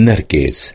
نرجس